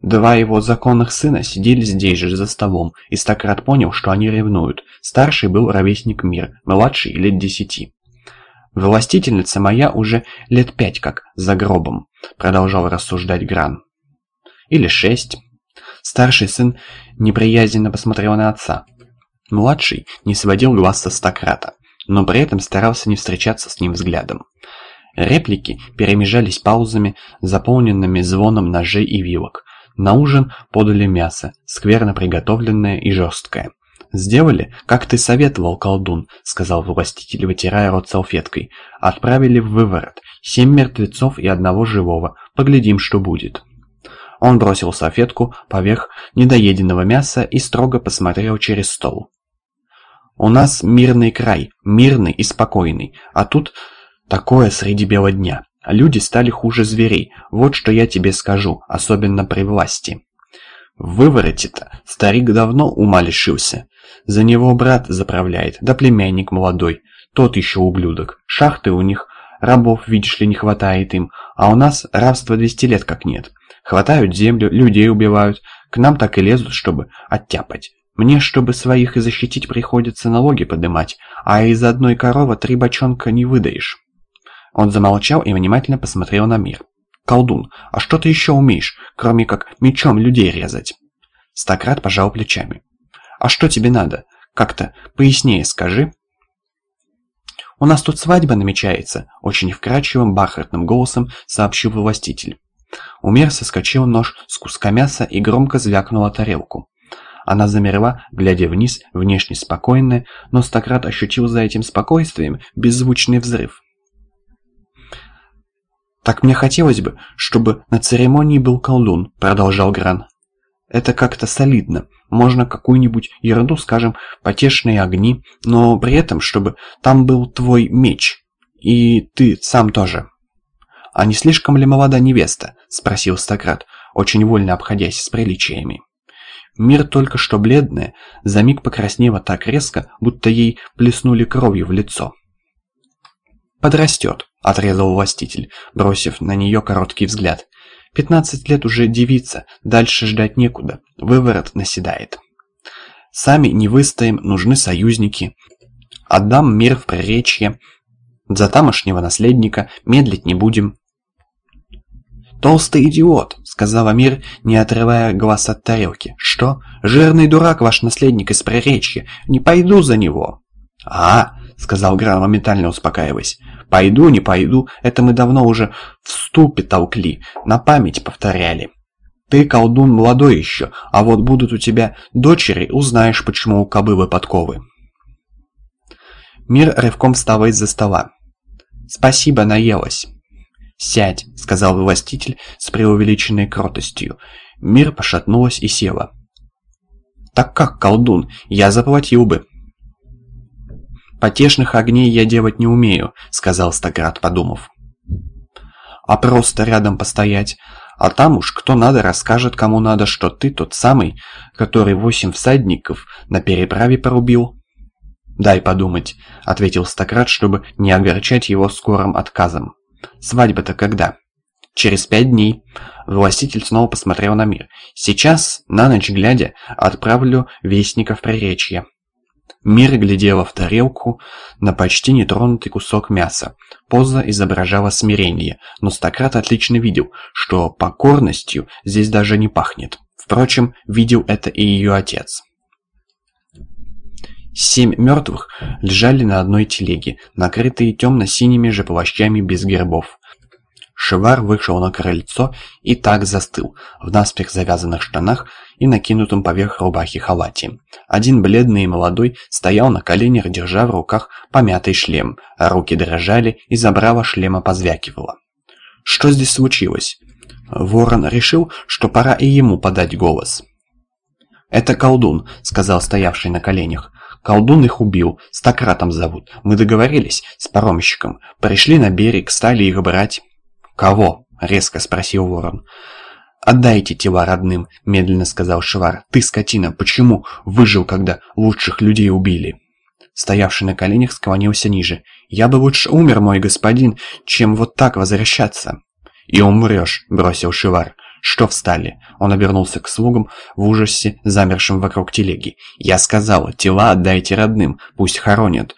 Два его законных сына сидели здесь же за столом, и Стократ понял, что они ревнуют. Старший был ровесник Мир, младший лет десяти. «Властительница моя уже лет пять как за гробом», — продолжал рассуждать Гран. «Или шесть». Старший сын неприязненно посмотрел на отца. Младший не сводил глаз со Стократа, но при этом старался не встречаться с ним взглядом. Реплики перемежались паузами, заполненными звоном ножей и вилок. На ужин подали мясо, скверно приготовленное и жесткое. «Сделали, как ты советовал, колдун», — сказал властитель, вытирая рот салфеткой. «Отправили в выворот. Семь мертвецов и одного живого. Поглядим, что будет». Он бросил салфетку поверх недоеденного мяса и строго посмотрел через стол. «У нас мирный край, мирный и спокойный, а тут такое среди бела дня. Люди стали хуже зверей, вот что я тебе скажу, особенно при власти». В вывороте-то старик давно ума лишился. За него брат заправляет, да племянник молодой, тот еще ублюдок. Шахты у них, рабов, видишь ли, не хватает им, а у нас рабства 200 лет как нет. Хватают землю, людей убивают, к нам так и лезут, чтобы оттяпать. Мне, чтобы своих и защитить, приходится налоги подымать, а из одной коровы три бочонка не выдаешь. Он замолчал и внимательно посмотрел на мир. «Колдун, а что ты еще умеешь, кроме как мечом людей резать?» Стократ пожал плечами. «А что тебе надо? Как-то пояснее скажи». «У нас тут свадьба намечается», — очень вкрадчивым бархатным голосом сообщил властитель. У Мер соскочил нож с куска мяса и громко звякнула тарелку. Она замерла, глядя вниз, внешне спокойная, но Стократ ощутил за этим спокойствием беззвучный взрыв. «Так мне хотелось бы, чтобы на церемонии был колдун», — продолжал Гран. «Это как-то солидно. Можно какую-нибудь ерунду, скажем, потешные огни, но при этом, чтобы там был твой меч. И ты сам тоже». «А не слишком ли молода невеста?» — спросил Стократ, очень вольно обходясь с приличиями. Мир только что бледная, за миг покраснела так резко, будто ей плеснули кровью в лицо. «Подрастет», — отрезал властитель, бросив на нее короткий взгляд. «Пятнадцать лет уже девица, дальше ждать некуда, выворот наседает. Сами не выстоим, нужны союзники. Отдам мир в приречье, за тамошнего наследника медлить не будем». «Толстый идиот», — сказал Амир, не отрывая глаз от тарелки. «Что? Жирный дурак ваш наследник из приречья. Не пойду за него». «А, — сказал Гран, моментально успокаиваясь. «Пойду, не пойду, это мы давно уже в ступе толкли, на память повторяли. Ты, колдун, молодой еще, а вот будут у тебя дочери, узнаешь, почему у кобылы подковы». Мир рывком встала из-за стола. «Спасибо, наелась». «Сядь», — сказал властитель с преувеличенной кротостью. Мир пошатнулась и села. «Так как, колдун, я заплатил бы». «Потешных огней я делать не умею», — сказал Стаград, подумав. «А просто рядом постоять. А там уж кто надо расскажет, кому надо, что ты тот самый, который восемь всадников на переправе порубил». «Дай подумать», — ответил Стократ, чтобы не огорчать его скорым отказом. «Свадьба-то когда?» «Через пять дней». Властитель снова посмотрел на мир. «Сейчас, на ночь глядя, отправлю вестника в Мира глядела в тарелку на почти нетронутый кусок мяса. Поза изображала смирение, но Стократ отлично видел, что покорностью здесь даже не пахнет. Впрочем, видел это и ее отец. Семь мертвых лежали на одной телеге, накрытые темно-синими же плащами без гербов. Шевар вышел на крыльцо и так застыл, в наспех завязанных штанах и накинутом поверх рубахи халате. Один бледный и молодой стоял на коленях, держа в руках помятый шлем, а руки дрожали и забрало шлема позвякивало. Что здесь случилось? Ворон решил, что пора и ему подать голос. «Это колдун», — сказал стоявший на коленях. «Колдун их убил, стократом зовут. Мы договорились с паромщиком. Пришли на берег, стали их брать». «Кого?» — резко спросил ворон. «Отдайте тела родным», — медленно сказал Швар. «Ты, скотина, почему выжил, когда лучших людей убили?» Стоявший на коленях склонился ниже. «Я бы лучше умер, мой господин, чем вот так возвращаться». «И умрешь», — бросил Шивар. «Что встали?» Он обернулся к слугам в ужасе, замершим вокруг телеги. «Я сказал, тела отдайте родным, пусть хоронят.